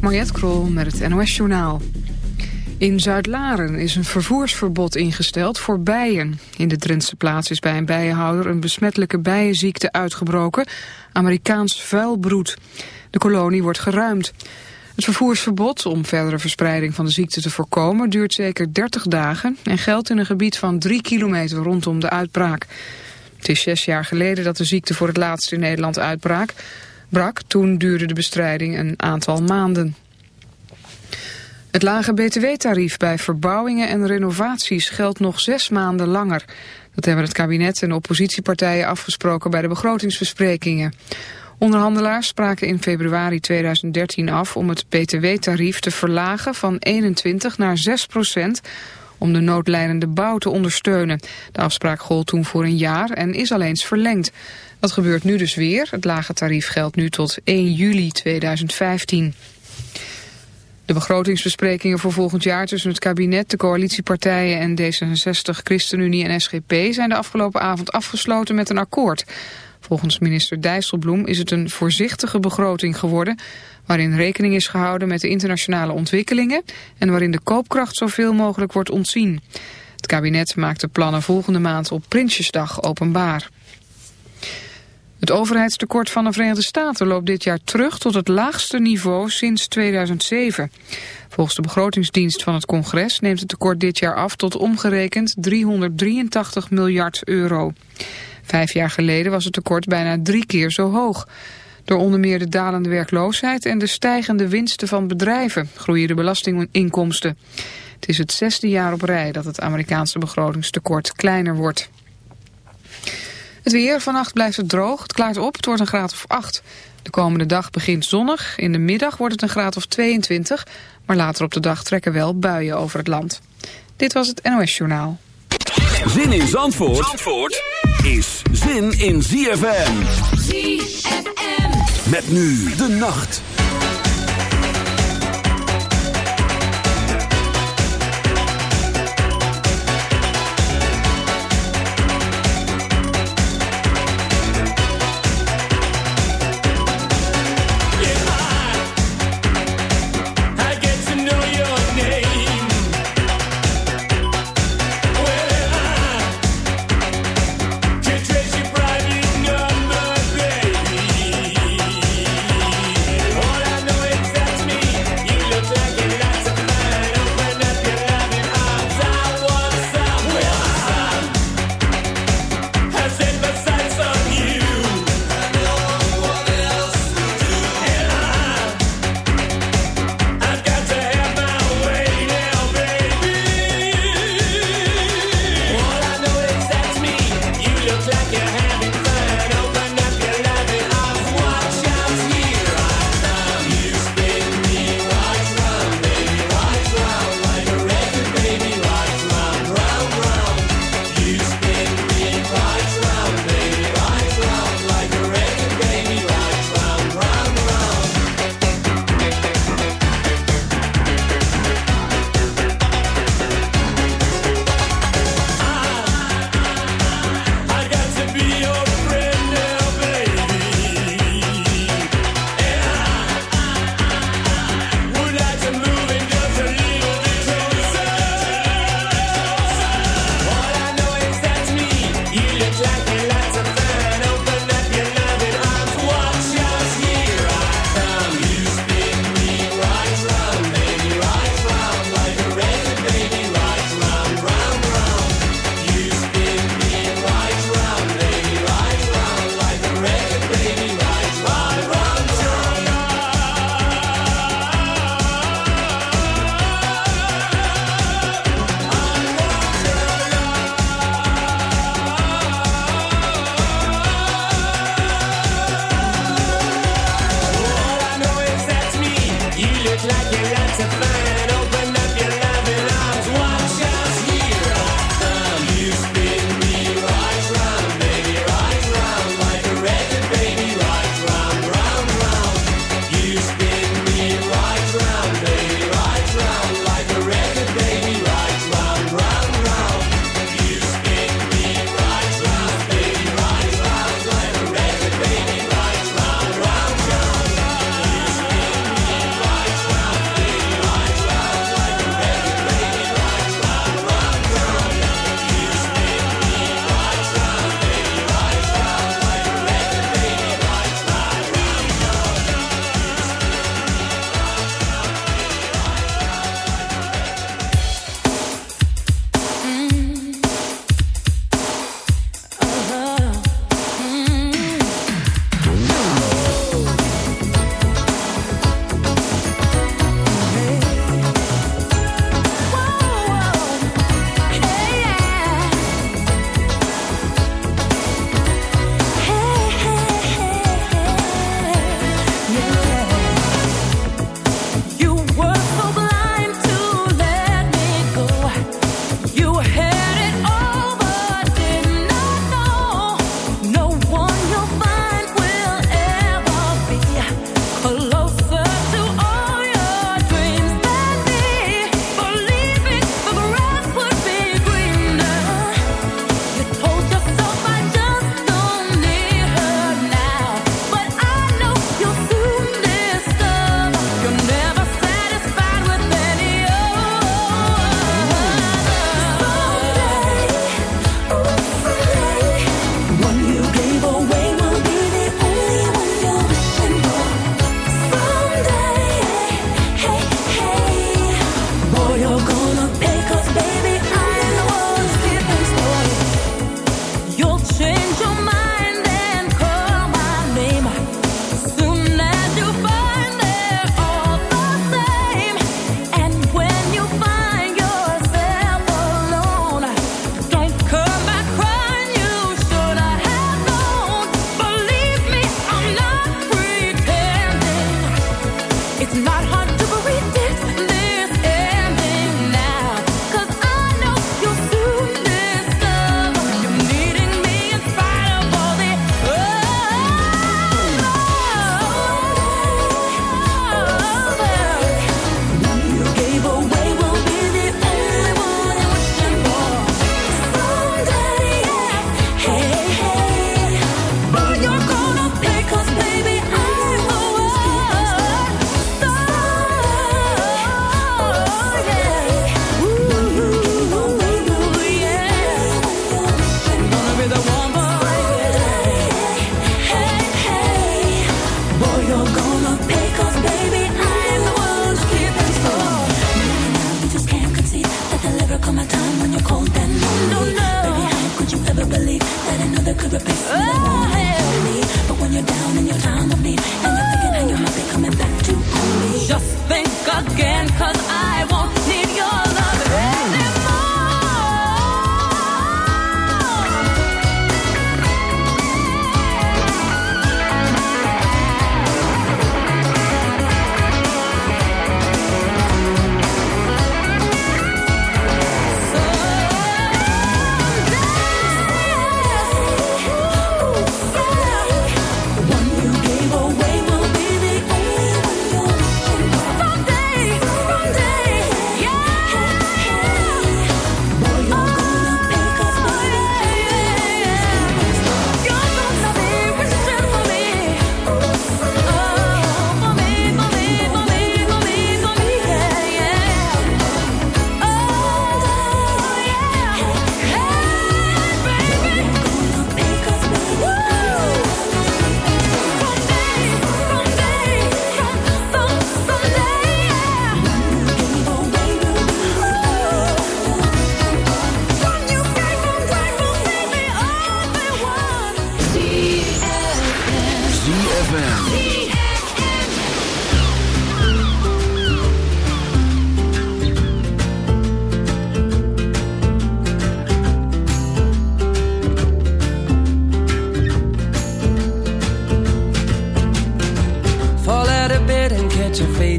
Mariette Krol met het NOS Journaal. In Zuid-Laren is een vervoersverbod ingesteld voor bijen. In de Drentse plaats is bij een bijenhouder een besmettelijke bijenziekte uitgebroken, Amerikaans vuilbroed. De kolonie wordt geruimd. Het vervoersverbod om verdere verspreiding van de ziekte te voorkomen duurt zeker 30 dagen en geldt in een gebied van 3 kilometer rondom de uitbraak. Het is zes jaar geleden dat de ziekte voor het laatst in Nederland uitbraak brak. Toen duurde de bestrijding een aantal maanden. Het lage btw-tarief bij verbouwingen en renovaties geldt nog zes maanden langer. Dat hebben het kabinet en oppositiepartijen afgesproken bij de begrotingsbesprekingen. Onderhandelaars spraken in februari 2013 af om het btw-tarief te verlagen van 21 naar 6 procent om de noodlijdende bouw te ondersteunen. De afspraak gold toen voor een jaar en is al eens verlengd. Dat gebeurt nu dus weer. Het lage tarief geldt nu tot 1 juli 2015. De begrotingsbesprekingen voor volgend jaar tussen het kabinet, de coalitiepartijen en D66, ChristenUnie en SGP zijn de afgelopen avond afgesloten met een akkoord. Volgens minister Dijsselbloem is het een voorzichtige begroting geworden... waarin rekening is gehouden met de internationale ontwikkelingen... en waarin de koopkracht zoveel mogelijk wordt ontzien. Het kabinet maakt de plannen volgende maand op Prinsjesdag openbaar. Het overheidstekort van de Verenigde Staten loopt dit jaar terug tot het laagste niveau sinds 2007. Volgens de begrotingsdienst van het congres neemt het tekort dit jaar af tot omgerekend 383 miljard euro. Vijf jaar geleden was het tekort bijna drie keer zo hoog. Door onder meer de dalende werkloosheid en de stijgende winsten van bedrijven groeien de belastinginkomsten. Het is het zesde jaar op rij dat het Amerikaanse begrotingstekort kleiner wordt. Het weer, vannacht blijft het droog, het klaart op, het wordt een graad of 8. De komende dag begint zonnig, in de middag wordt het een graad of 22... maar later op de dag trekken wel buien over het land. Dit was het NOS Journaal. Zin in Zandvoort, Zandvoort is zin in ZFM. ZFM. Met nu de nacht.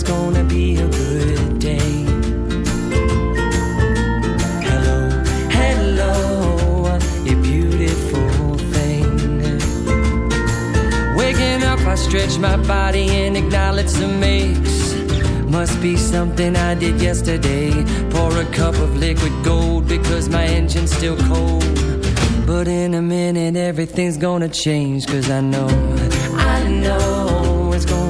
it's gonna be a good day. Hello, hello, you beautiful thing. Waking up, I stretch my body and acknowledge the aches. Must be something I did yesterday. Pour a cup of liquid gold because my engine's still cold. But in a minute, everything's gonna change. Cause I know, I know it's gonna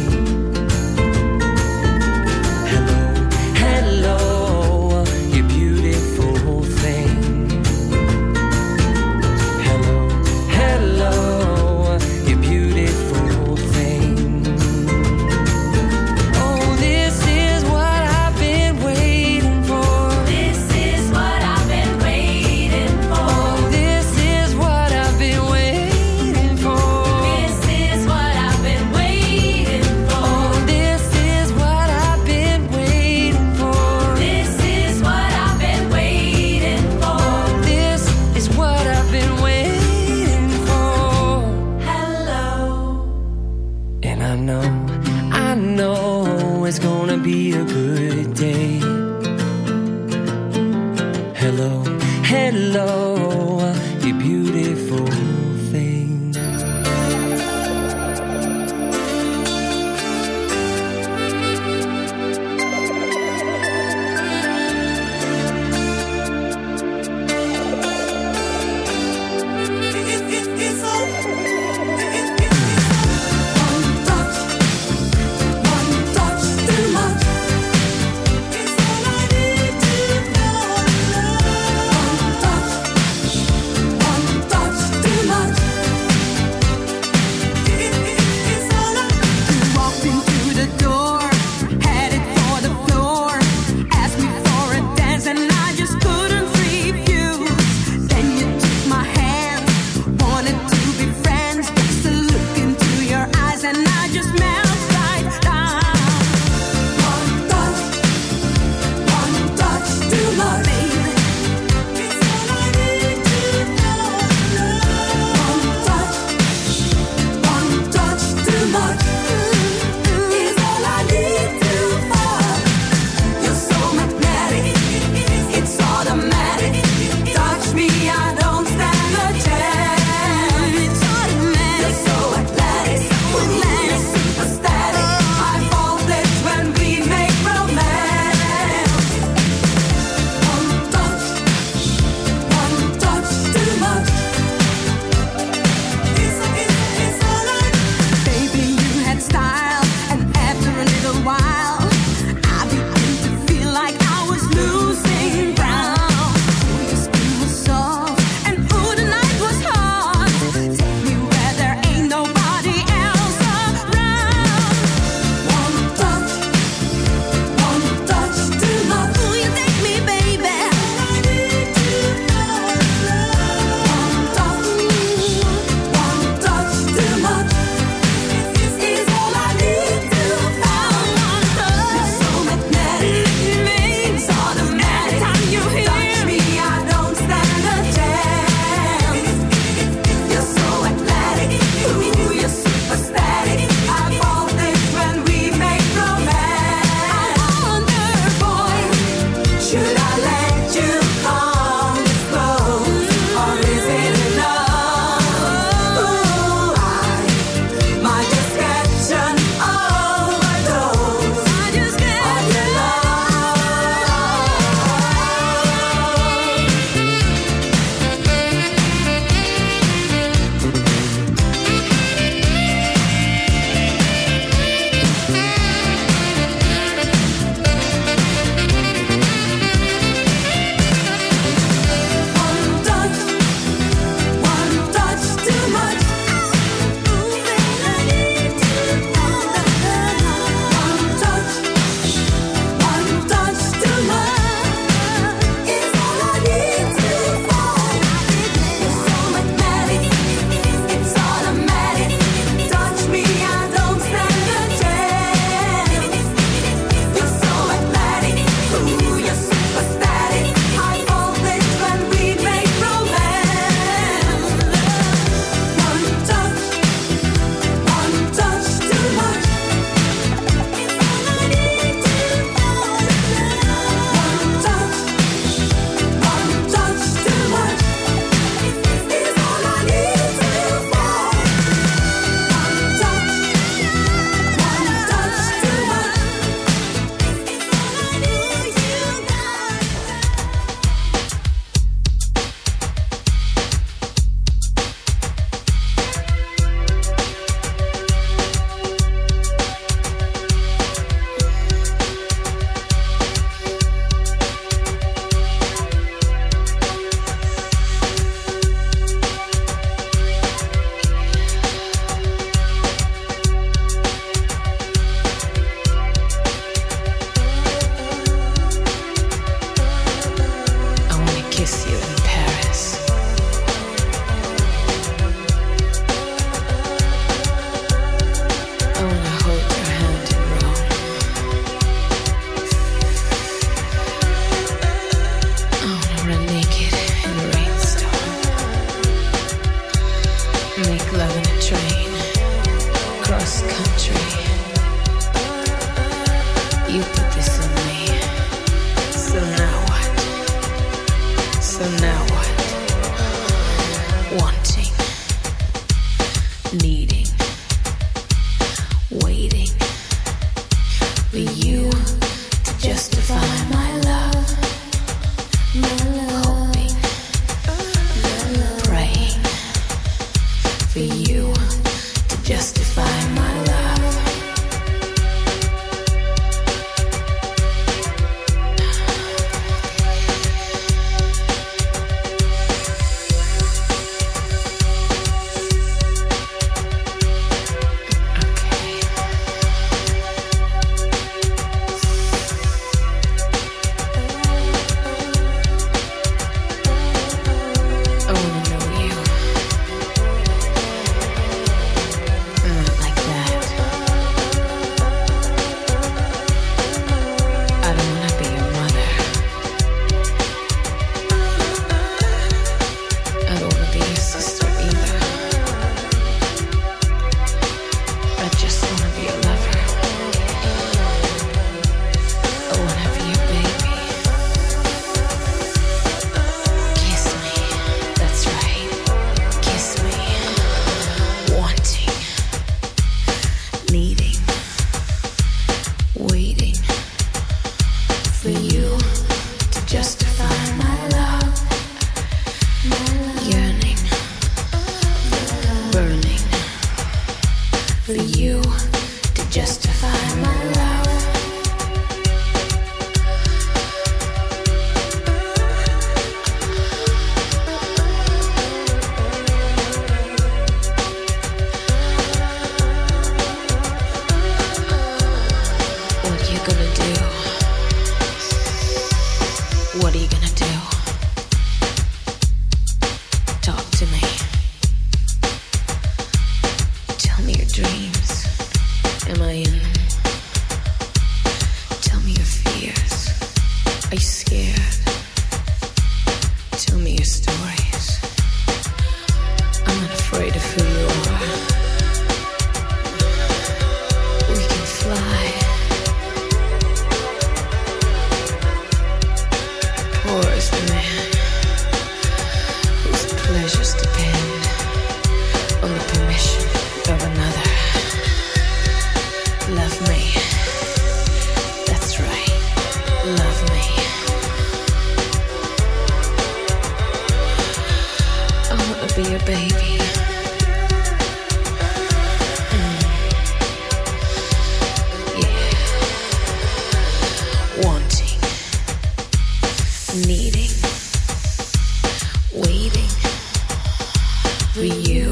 for you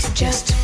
to just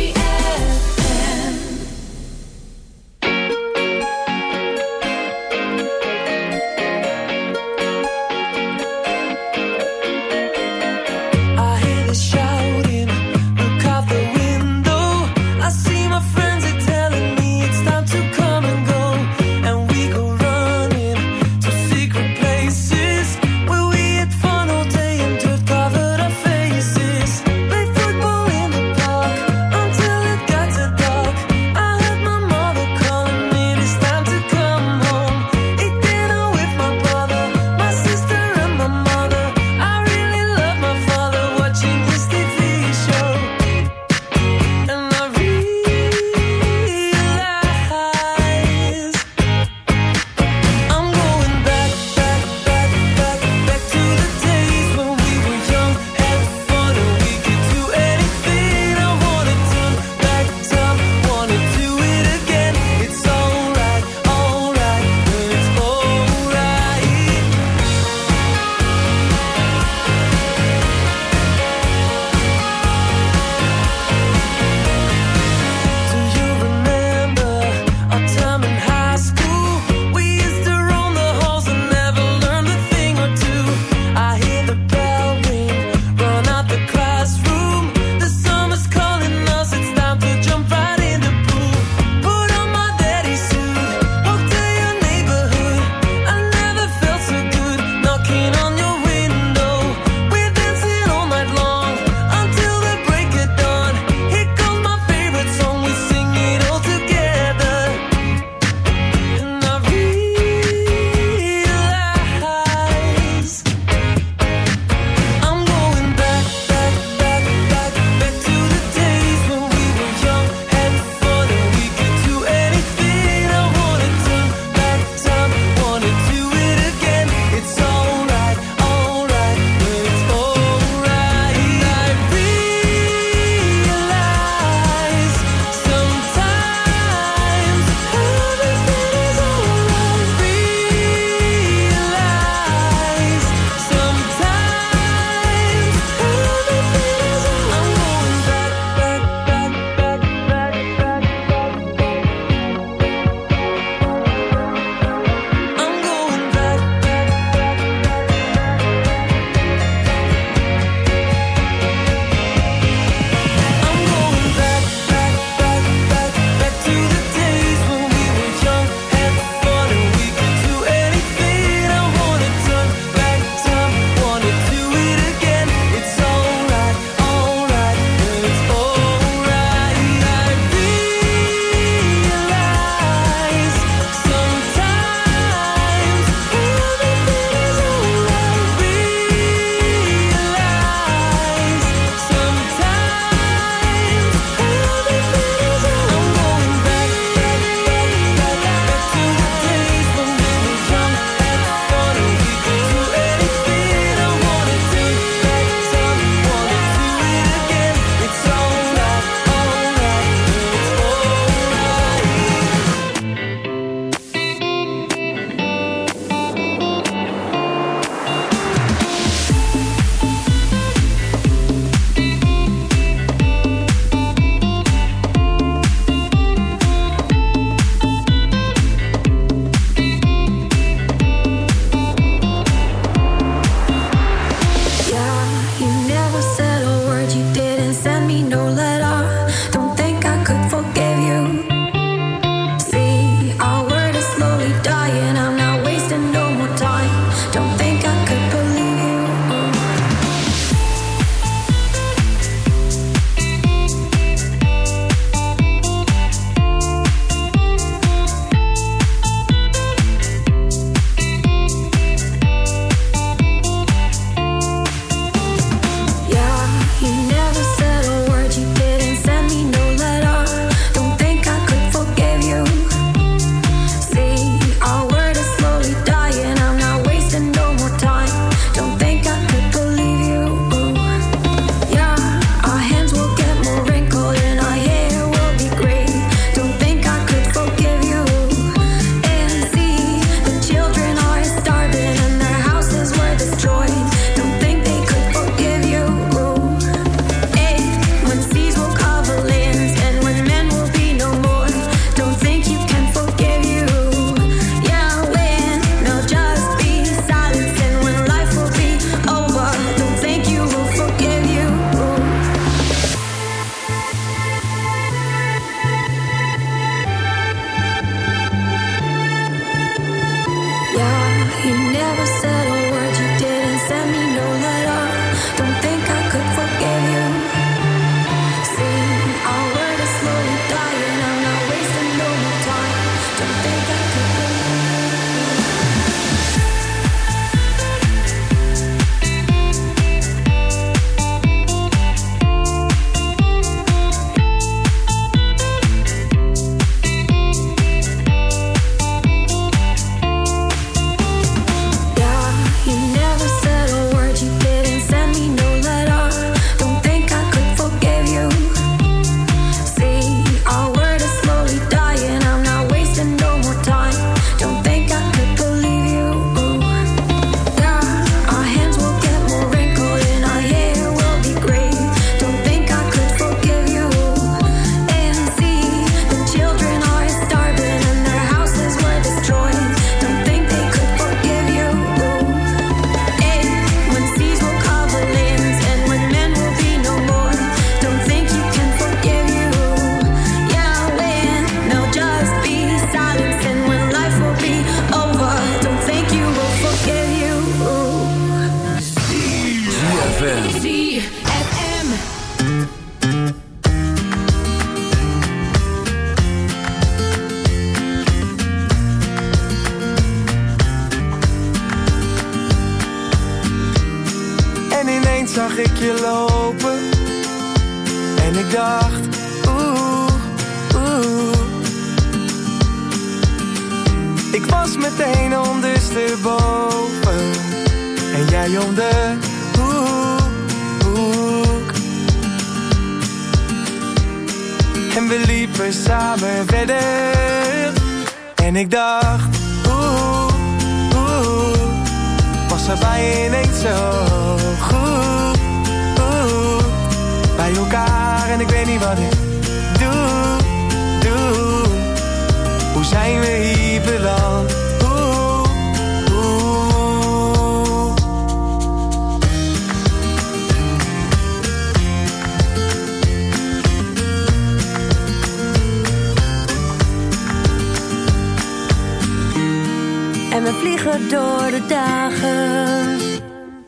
door de dagen.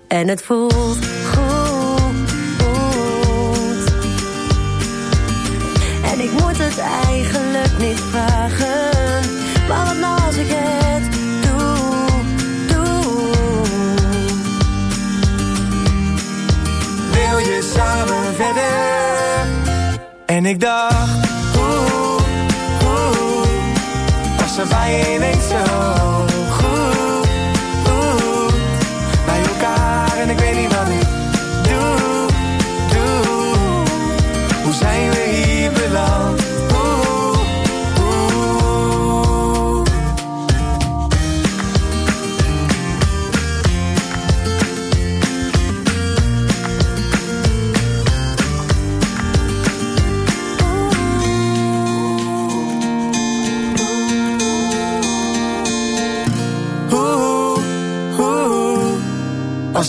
En het voelt goed. En ik moet het eigenlijk niet vragen. Maar wat nou als ik het doe, doe. Wil je samen verder? En ik dacht, als oeh. als er bij je zo?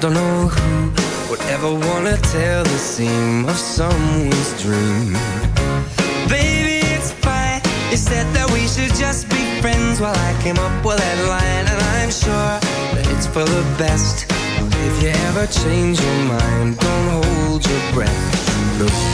don't know who would ever wanna tell the seam of someone's dream. Baby, it's fine. You said that we should just be friends while well, I came up with that line, and I'm sure that it's for the best. If you ever change your mind, don't hold your breath. Look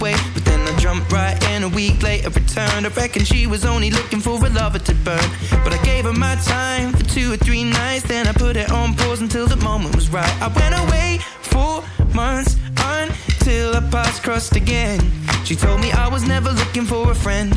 Wait. But then I jumped right in a week later, returned. I reckon she was only looking for a lover to burn. But I gave her my time for two or three nights. Then I put it on pause until the moment was right. I went away for months until our paths crossed again. She told me I was never looking for a friend.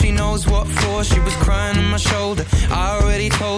she knows what for. She was crying on my shoulder. I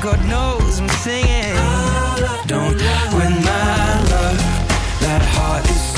God knows I'm singing. Don't win my love. That heart is